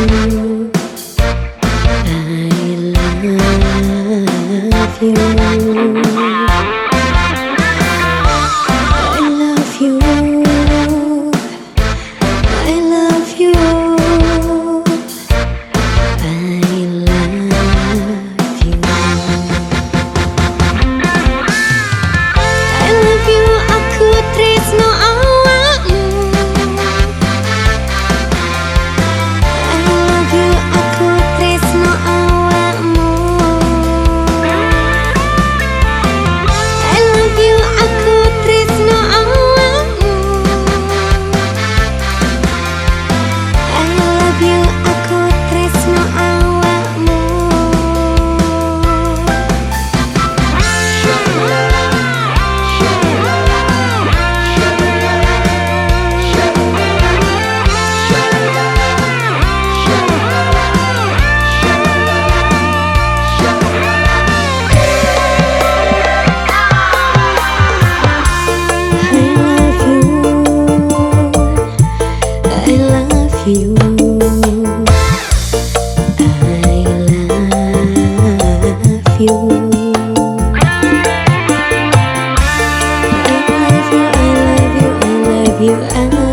you and